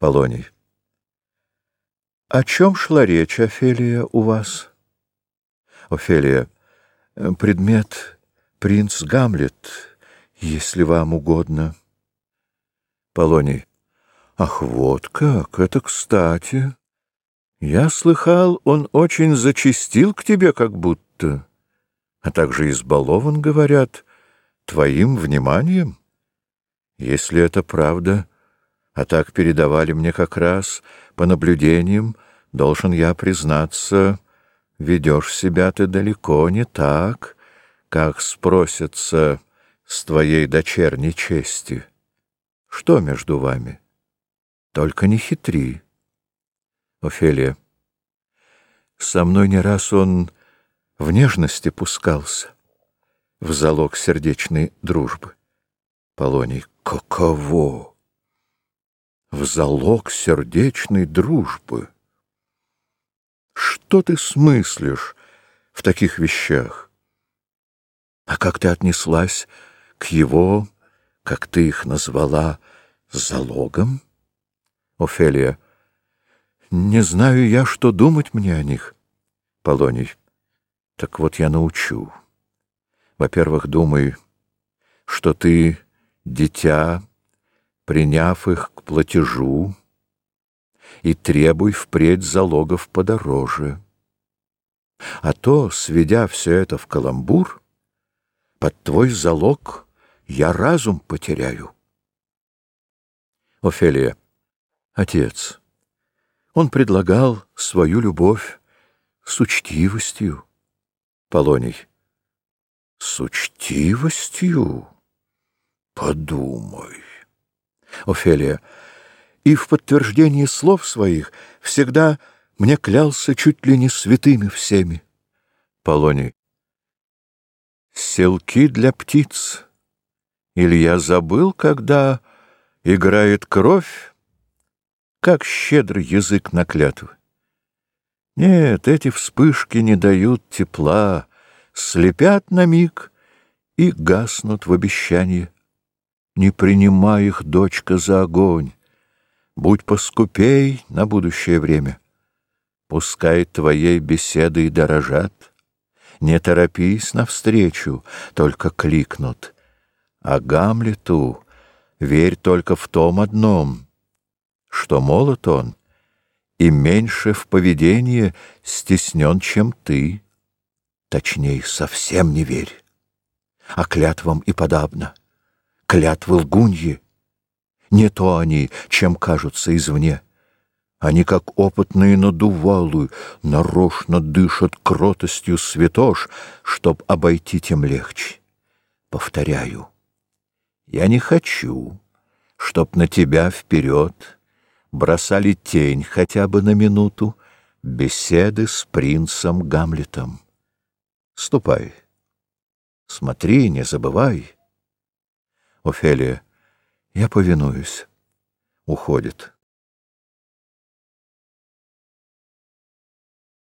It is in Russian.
Полоний. О чем шла речь, Офелия, у вас? Офелия. Предмет принц Гамлет, если вам угодно. Полоний. Ах, вот как, это кстати. Я слыхал, он очень зачистил к тебе как будто, а также избалован, говорят, твоим вниманием. Если это правда, а так передавали мне как раз по наблюдениям, должен я признаться, ведешь себя ты далеко не так, как спросятся с твоей дочерней чести. Что между вами? Только не хитри. Офелия. Со мной не раз он в нежности пускался, в залог сердечной дружбы. Полоний. Каково? В залог сердечной дружбы. Что ты смыслишь в таких вещах? А как ты отнеслась к его, как ты их назвала, залогом? Офелия. Не знаю я, что думать мне о них. Полоний. Так вот я научу. Во-первых, думай, что ты дитя, приняв их к платежу, и требуй впредь залогов подороже. А то, сведя все это в каламбур, под твой залог я разум потеряю. Офелия. Отец. Он предлагал свою любовь с учтивостью. Полоний. С учтивостью? Подумай. Офелия. И в подтверждении слов своих всегда мне клялся чуть ли не святыми всеми. Полоний. Селки для птиц. Или я забыл, когда играет кровь, как щедрый язык на клятвы. Нет, эти вспышки не дают тепла, слепят на миг и гаснут в обещании. Не принимай их, дочка, за огонь, будь поскупей на будущее время. Пускай твоей беседой дорожат, не торопись навстречу, только кликнут. А Гамлету верь только в том одном — что молод он и меньше в поведении стеснен, чем ты. Точней, совсем не верь. А клятвам и подобно. Клятвы лгуньи. Не то они, чем кажутся извне. Они, как опытные надувалы, нарочно дышат кротостью святош, чтоб обойти тем легче. Повторяю, я не хочу, чтоб на тебя вперед бросали тень хотя бы на минуту беседы с принцем Гамлетом. Ступай. Смотри, не забывай. Офелия, я повинуюсь. Уходит.